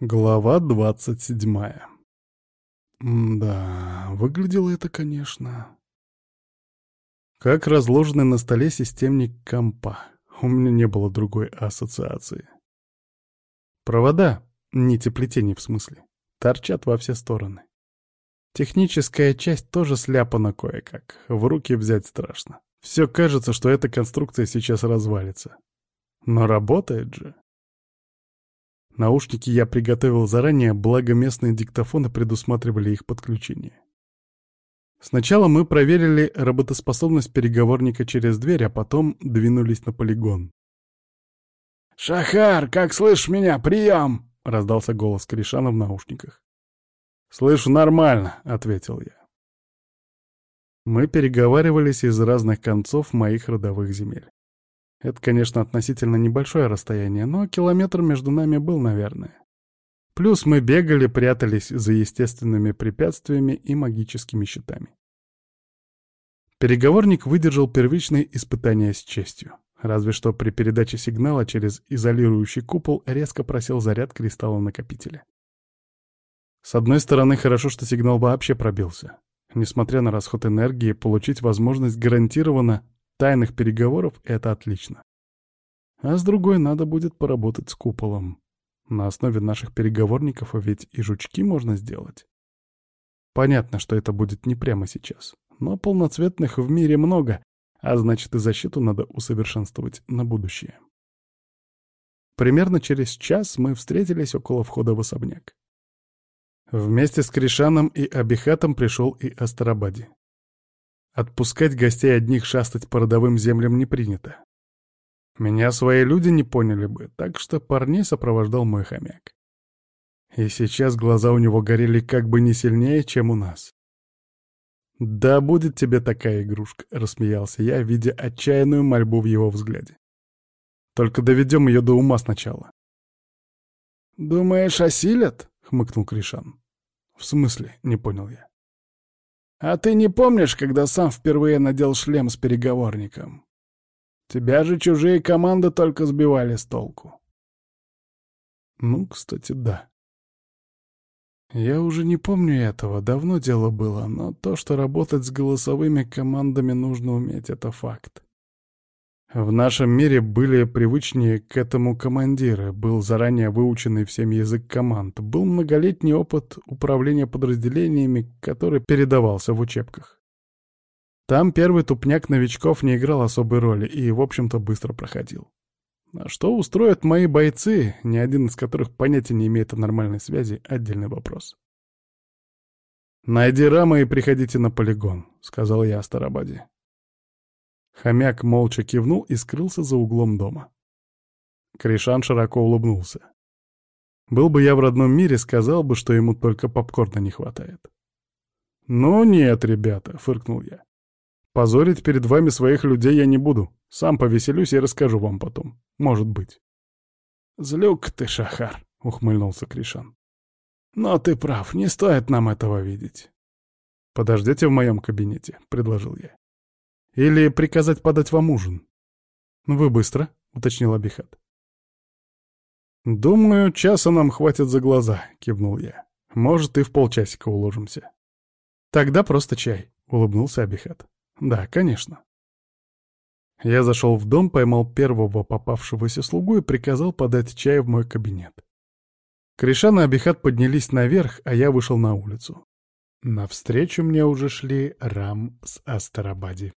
Глава двадцать седьмая. Да, выглядело это, конечно. Как разложенный на столе системник компа. У меня не было другой ассоциации. Провода, нити плетений в смысле, торчат во все стороны. Техническая часть тоже сляпана кое-как. В руки взять страшно. Все кажется, что эта конструкция сейчас развалится. Но работает же. Наушники я приготовил заранее, благо местные диктофоны предусматривали их подключение. Сначала мы проверили работоспособность переговорника через дверь, а потом двинулись на полигон. «Шахар, как слышишь меня? Прием!» — раздался голос Кришана в наушниках. «Слышу нормально», — ответил я. Мы переговаривались из разных концов моих родовых земель. Это, конечно, относительно небольшое расстояние, но километр между нами был, наверное. Плюс мы бегали, прятались за естественными препятствиями и магическими щитами. Переговорник выдержал первичные испытания с честью. Разве что при передаче сигнала через изолирующий купол резко просел заряд кристалла накопителя. С одной стороны, хорошо, что сигнал вообще пробился. Несмотря на расход энергии, получить возможность гарантированно тайных переговоров — это отлично. А с другой надо будет поработать с куполом. На основе наших переговорников ведь и жучки можно сделать. Понятно, что это будет не прямо сейчас, но полноцветных в мире много, а значит и защиту надо усовершенствовать на будущее. Примерно через час мы встретились около входа в особняк. Вместе с Кришаном и Абихатом пришел и Астарабади. Отпускать гостей одних шастать по родовым землям не принято. Меня свои люди не поняли бы, так что парней сопровождал мой хомяк. И сейчас глаза у него горели как бы не сильнее, чем у нас. «Да будет тебе такая игрушка», — рассмеялся я, видя отчаянную мольбу в его взгляде. «Только доведем ее до ума сначала». «Думаешь, осилят?» — хмыкнул Кришан. «В смысле?» — не понял я. А ты не помнишь, когда сам впервые надел шлем с переговорником? Тебя же чужие команды только сбивали с толку. Ну, кстати, да. Я уже не помню этого, давно дело было, но то, что работать с голосовыми командами нужно уметь, это факт. В нашем мире были привычнее к этому командиры, был заранее выученный всем язык команд, был многолетний опыт управления подразделениями, который передавался в учебках. Там первый тупняк новичков не играл особой роли и, в общем-то, быстро проходил. А что устроят мои бойцы, ни один из которых понятия не имеет о нормальной связи, отдельный вопрос. «Найди рамы и приходите на полигон», — сказал я Астарабаде. Хомяк молча кивнул и скрылся за углом дома. Кришан широко улыбнулся. Был бы я в родном мире, сказал бы, что ему только попкорна не хватает. «Ну нет, ребята», — фыркнул я. «Позорить перед вами своих людей я не буду. Сам повеселюсь и расскажу вам потом. Может быть». «Злюк ты, Шахар», — ухмыльнулся Кришан. «Но ты прав, не стоит нам этого видеть». «Подождите в моем кабинете», — предложил я. Или приказать подать вам ужин?» «Вы быстро», — уточнил Абихат. «Думаю, часа нам хватит за глаза», — кивнул я. «Может, и в полчасика уложимся». «Тогда просто чай», — улыбнулся Абихат. «Да, конечно». Я зашел в дом, поймал первого попавшегося слугу и приказал подать чай в мой кабинет. Кришан и Абихат поднялись наверх, а я вышел на улицу. Навстречу мне уже шли Рам с Астарабади.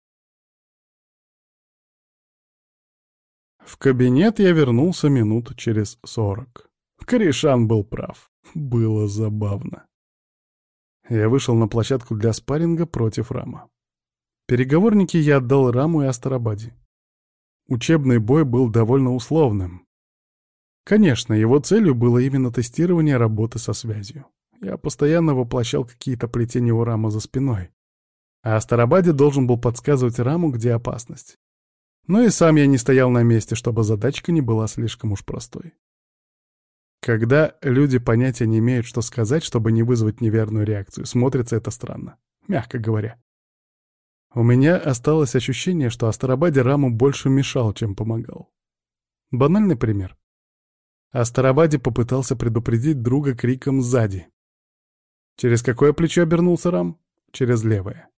В кабинет я вернулся минут через сорок. Корешан был прав. Было забавно. Я вышел на площадку для спарринга против Рама. Переговорники я отдал Раму и Астарабаде. Учебный бой был довольно условным. Конечно, его целью было именно тестирование работы со связью. Я постоянно воплощал какие-то плетения у Рама за спиной. А Астарабаде должен был подсказывать Раму, где опасность. Но и сам я не стоял на месте, чтобы задачка не была слишком уж простой. Когда люди понятия не имеют, что сказать, чтобы не вызвать неверную реакцию, смотрится это странно, мягко говоря. У меня осталось ощущение, что Астарабаде Раму больше мешал, чем помогал. Банальный пример. Астарабаде попытался предупредить друга криком сзади. Через какое плечо обернулся Рам? Через левое.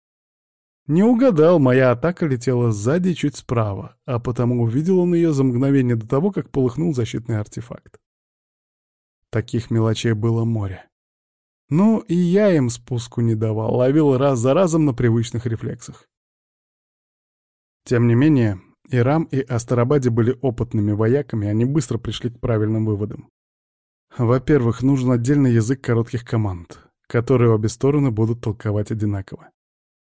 Не угадал, моя атака летела сзади чуть справа, а потому увидел он ее за мгновение до того, как полыхнул защитный артефакт. Таких мелочей было море. Ну, и я им спуску не давал, ловил раз за разом на привычных рефлексах. Тем не менее, и Рам, и Астарабаде были опытными вояками, они быстро пришли к правильным выводам. Во-первых, нужен отдельный язык коротких команд, которые обе стороны будут толковать одинаково.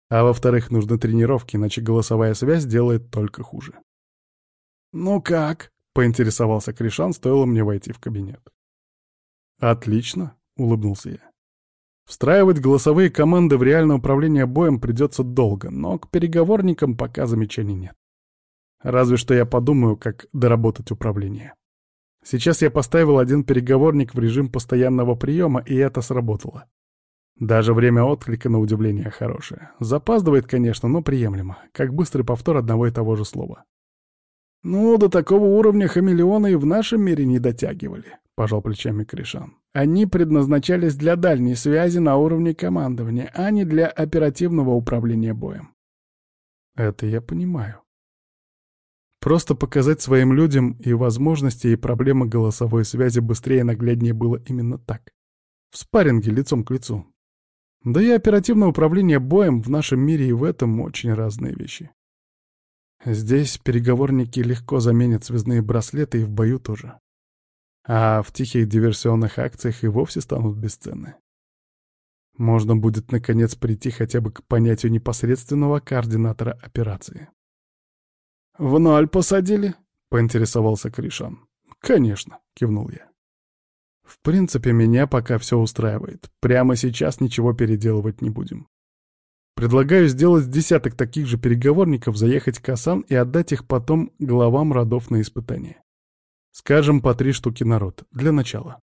А во-вторых, нужны тренировки, иначе голосовая связь делает только хуже. «Ну как?» — поинтересовался Кришан, стоило мне войти в кабинет. «Отлично», — улыбнулся я. Встраивать голосовые команды в реальное управление боем придется долго, но к переговорникам пока замечаний нет. Разве что я подумаю, как доработать управление. Сейчас я поставил один переговорник в режим постоянного приема, и это сработало. Даже время отклика, на удивление, хорошее. Запаздывает, конечно, но приемлемо, как быстрый повтор одного и того же слова. «Ну, до такого уровня хамелеоны и в нашем мире не дотягивали», — пожал плечами Кришан. «Они предназначались для дальней связи на уровне командования, а не для оперативного управления боем». «Это я понимаю. Просто показать своим людям и возможности, и проблемы голосовой связи быстрее и нагляднее было именно так. В спарринге лицом к лицу. Да и оперативное управление боем в нашем мире и в этом очень разные вещи. Здесь переговорники легко заменят связные браслеты и в бою тоже. А в тихих диверсионных акциях и вовсе станут бесценны. Можно будет наконец прийти хотя бы к понятию непосредственного координатора операции. «В ноль посадили?» — поинтересовался Кришан. «Конечно», — кивнул я. «В принципе, меня пока все устраивает. Прямо сейчас ничего переделывать не будем. Предлагаю сделать десяток таких же переговорников, заехать к Асан и отдать их потом главам родов на испытание. Скажем, по три штуки народ, для начала.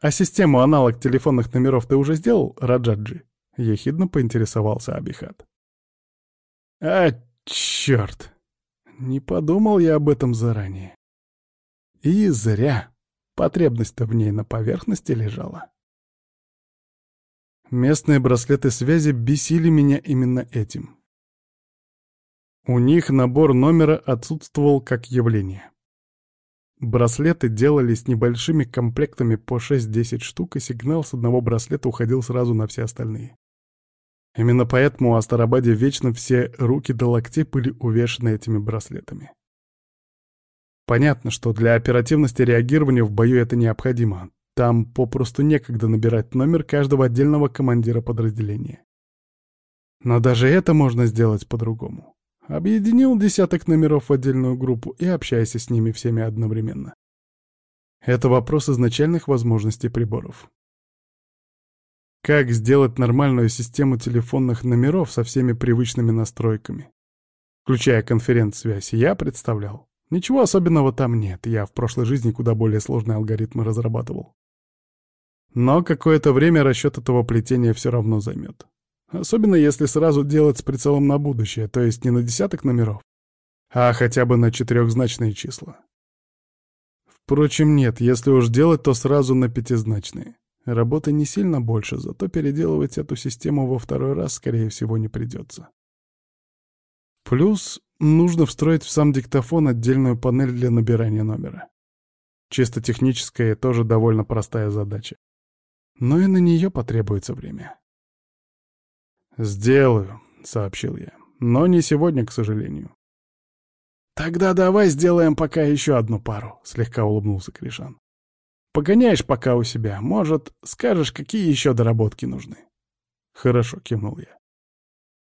А систему аналог телефонных номеров ты уже сделал, Раджаджи? Ехидно поинтересовался Абихат. А, черт! Не подумал я об этом заранее. И зря. Потребность-то в ней на поверхности лежала. Местные браслеты связи бесили меня именно этим. У них набор номера отсутствовал как явление. Браслеты делались небольшими комплектами по 6-10 штук, и сигнал с одного браслета уходил сразу на все остальные. Именно поэтому у Астарабаде вечно все руки до локтей были увешаны этими браслетами. Понятно, что для оперативности реагирования в бою это необходимо, там попросту некогда набирать номер каждого отдельного командира подразделения. Но даже это можно сделать по-другому. Объединил десяток номеров в отдельную группу и общайся с ними всеми одновременно. Это вопрос изначальных возможностей приборов. Как сделать нормальную систему телефонных номеров со всеми привычными настройками? Включая конференц-связь, я представлял. Ничего особенного там нет, я в прошлой жизни куда более сложные алгоритмы разрабатывал. Но какое-то время расчет этого плетения все равно займет. Особенно если сразу делать с прицелом на будущее, то есть не на десяток номеров, а хотя бы на четырехзначные числа. Впрочем, нет, если уж делать, то сразу на пятизначные. Работы не сильно больше, зато переделывать эту систему во второй раз, скорее всего, не придется. Плюс нужно встроить в сам диктофон отдельную панель для набирания номера. Чисто техническая тоже довольно простая задача но и на нее потребуется время. «Сделаю», — сообщил я, — «но не сегодня, к сожалению». «Тогда давай сделаем пока еще одну пару», — слегка улыбнулся Кришан. «Погоняешь пока у себя. Может, скажешь, какие еще доработки нужны?» «Хорошо», — кивнул я.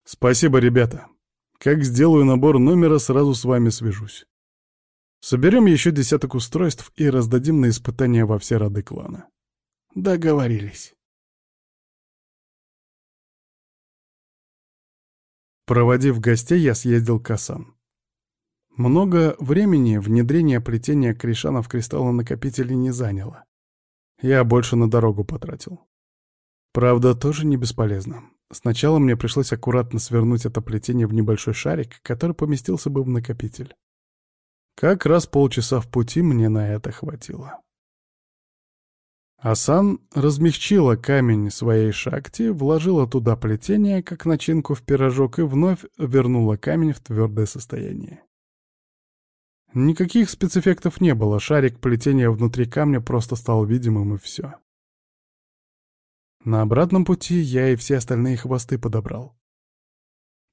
«Спасибо, ребята. Как сделаю набор номера, сразу с вами свяжусь. Соберем еще десяток устройств и раздадим на испытания во все роды клана». Договорились. Проводив гостей, я съездил к Асан. Много времени внедрение плетения Кришана в кристаллонакопители не заняло. Я больше на дорогу потратил. Правда, тоже не бесполезно. Сначала мне пришлось аккуратно свернуть это плетение в небольшой шарик, который поместился бы в накопитель. Как раз полчаса в пути мне на это хватило. Асан размягчила камень своей шахте, вложила туда плетение, как начинку в пирожок, и вновь вернула камень в твердое состояние. Никаких спецэффектов не было, шарик плетения внутри камня просто стал видимым и все. На обратном пути я и все остальные хвосты подобрал.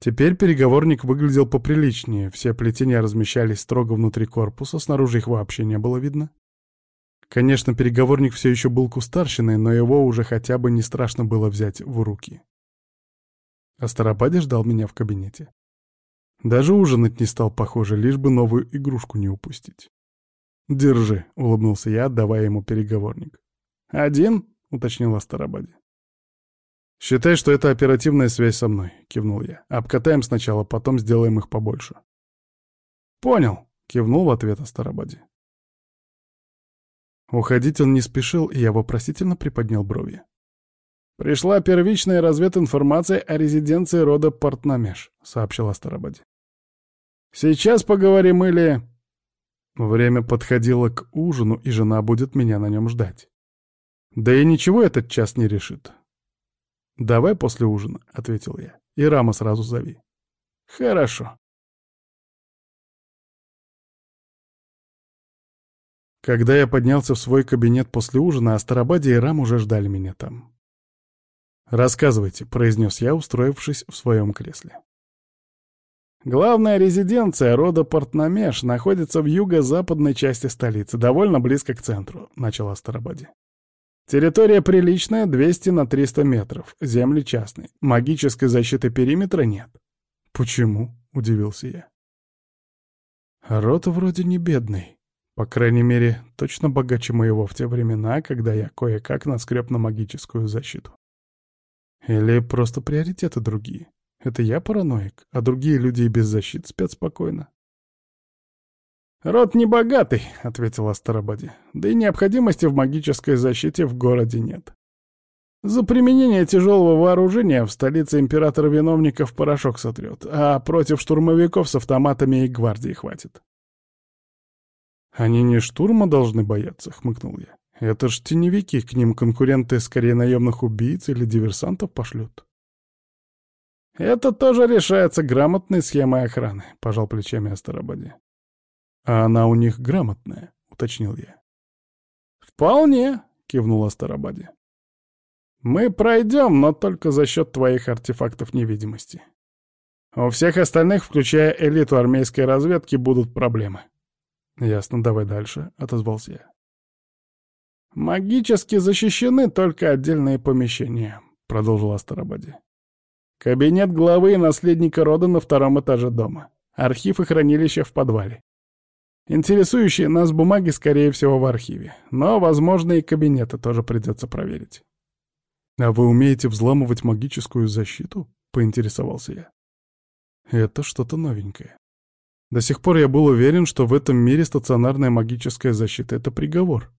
Теперь переговорник выглядел поприличнее, все плетения размещались строго внутри корпуса, снаружи их вообще не было видно. Конечно, переговорник все еще был кустарщиной, но его уже хотя бы не страшно было взять в руки. Астарабаде ждал меня в кабинете. Даже ужинать не стал, похоже, лишь бы новую игрушку не упустить. «Держи», — улыбнулся я, отдавая ему переговорник. «Один?» — уточнил Астарабаде. «Считай, что это оперативная связь со мной», — кивнул я. «Обкатаем сначала, потом сделаем их побольше». «Понял», — кивнул в ответ Астарабаде. Уходить он не спешил, и я вопросительно приподнял брови. «Пришла первичная развединформация о резиденции рода Портнамеш», — сообщил Астарабаде. «Сейчас поговорим или...» Время подходило к ужину, и жена будет меня на нем ждать. Да и ничего этот час не решит. «Давай после ужина», — ответил я. «И Рама сразу зови». «Хорошо». Когда я поднялся в свой кабинет после ужина, Астарабаде и Рам уже ждали меня там. «Рассказывайте», — произнес я, устроившись в своем кресле. Главная резиденция рода Портнамеш находится в юго-западной части столицы, довольно близко к центру, — начал Астарабаде. Территория приличная, 200 на 300 метров, земли частные, магической защиты периметра нет. Почему? — удивился я. Род вроде не бедный. По крайней мере, точно богаче моего в те времена, когда я кое-как наскреб на магическую защиту. Или просто приоритеты другие. Это я параноик, а другие люди и без защиты спят спокойно. «Род небогатый», — ответил Астарабаде. «Да и необходимости в магической защите в городе нет. За применение тяжелого вооружения в столице император виновников порошок сотрет, а против штурмовиков с автоматами и гвардии хватит. «Они не штурма должны бояться», — хмыкнул я. «Это ж теневики, к ним конкуренты скорее наемных убийц или диверсантов пошлют». «Это тоже решается грамотной схемой охраны», — пожал плечами Астарабаде. «А она у них грамотная», — уточнил я. «Вполне», — кивнул Астарабаде. «Мы пройдем, но только за счет твоих артефактов невидимости. У всех остальных, включая элиту армейской разведки, будут проблемы». «Ясно, давай дальше», — отозвался я. «Магически защищены только отдельные помещения», — продолжил Астарабаде. «Кабинет главы и наследника рода на втором этаже дома. Архив и хранилище в подвале. Интересующие нас бумаги, скорее всего, в архиве. Но, возможно, и кабинеты тоже придется проверить». «А вы умеете взламывать магическую защиту?» — поинтересовался я. «Это что-то новенькое. До сих пор я был уверен, что в этом мире стационарная магическая защита — это приговор.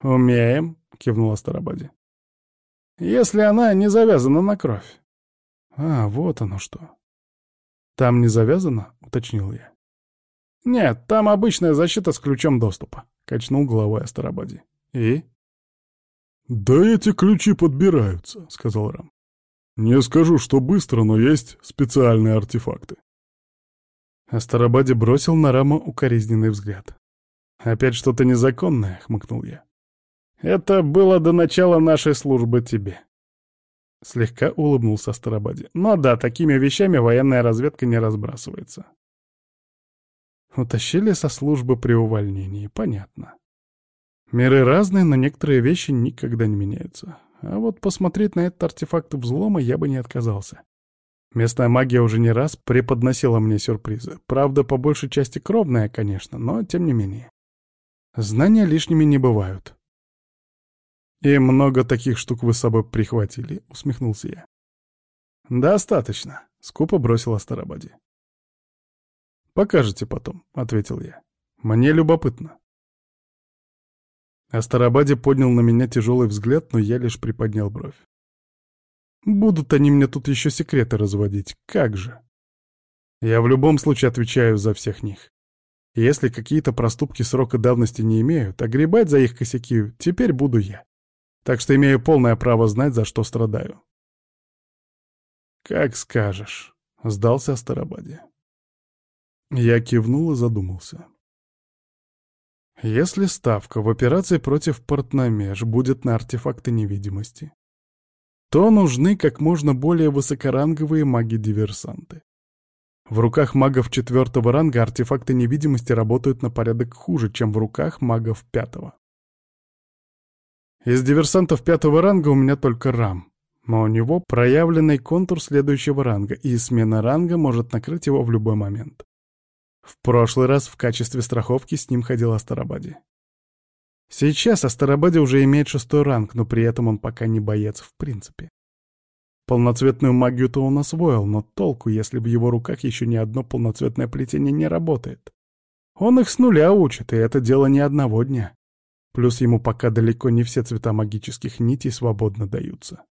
«Умеем», — кивнул Астарабаде. «Если она не завязана на кровь». «А, вот оно что». «Там не завязано?» — уточнил я. «Нет, там обычная защита с ключом доступа», — качнул головой Астарабаде. «И?» «Да эти ключи подбираются», — сказал Рам. «Не скажу, что быстро, но есть специальные артефакты. Астарабаде бросил на Рама укоризненный взгляд. «Опять что-то незаконное», — хмыкнул я. «Это было до начала нашей службы тебе». Слегка улыбнулся Астарабаде. «Но да, такими вещами военная разведка не разбрасывается». Утащили со службы при увольнении, понятно. Миры разные, но некоторые вещи никогда не меняются. А вот посмотреть на этот артефакт взлома я бы не отказался. Местная магия уже не раз преподносила мне сюрпризы. Правда, по большей части кровная, конечно, но тем не менее. Знания лишними не бывают. «И много таких штук вы с собой прихватили», — усмехнулся я. «Достаточно», — скупо бросил Астарабаде. «Покажете потом», — ответил я. «Мне любопытно». Астарабаде поднял на меня тяжелый взгляд, но я лишь приподнял бровь. Будут они мне тут еще секреты разводить, как же. Я в любом случае отвечаю за всех них. Если какие-то проступки срока давности не имеют, огребать за их косяки теперь буду я. Так что имею полное право знать, за что страдаю. «Как скажешь», — сдался Астарабаде. Я кивнул и задумался. Если ставка в операции против Портномеж будет на артефакты невидимости, то нужны как можно более высокоранговые маги-диверсанты. В руках магов четвертого ранга артефакты невидимости работают на порядок хуже, чем в руках магов пятого. Из диверсантов пятого ранга у меня только Рам, но у него проявленный контур следующего ранга, и смена ранга может накрыть его в любой момент. В прошлый раз в качестве страховки с ним ходил Астарабаде. Сейчас Астарабаде уже имеет шестой ранг, но при этом он пока не боец в принципе. Полноцветную магию-то он освоил, но толку, если в его руках еще ни одно полноцветное плетение не работает. Он их с нуля учит, и это дело не одного дня. Плюс ему пока далеко не все цвета магических нитей свободно даются.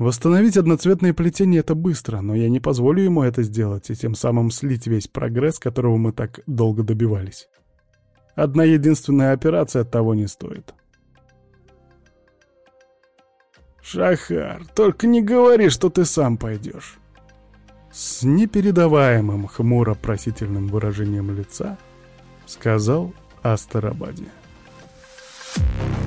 Восстановить одноцветное плетение — это быстро, но я не позволю ему это сделать и тем самым слить весь прогресс, которого мы так долго добивались. Одна единственная операция того не стоит. «Шахар, только не говори, что ты сам пойдешь!» С непередаваемым хмуро-просительным выражением лица сказал Астарабаде. Thank.